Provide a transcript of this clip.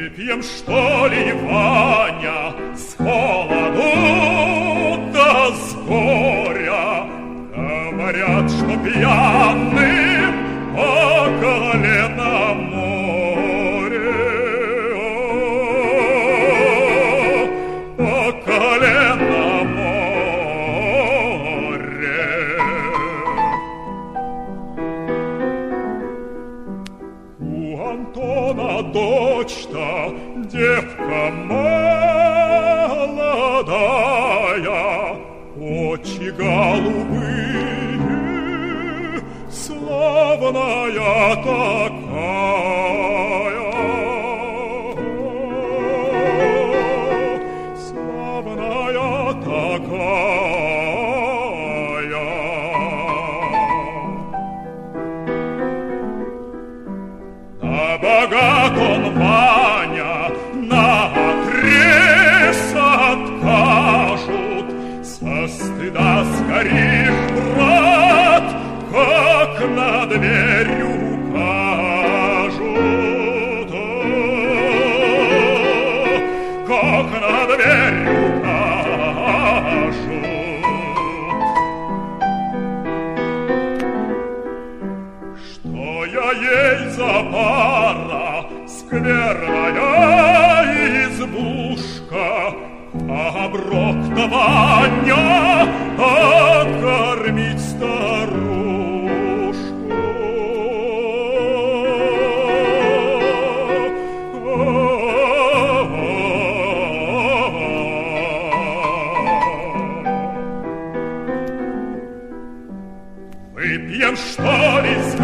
Выпьем, что ли, Ваня, с холоду да с горя. Говорят, что пьяным Антона дочь-то девка молодая, Очи голубые, славная такая, богат он, Ваня, на отрез откажут. Со стыда сгоришь, брат, как на дверью я ей за пара, скверная избушка, оброк-то Ваня, откормить старушку. Выпьем, что ли, с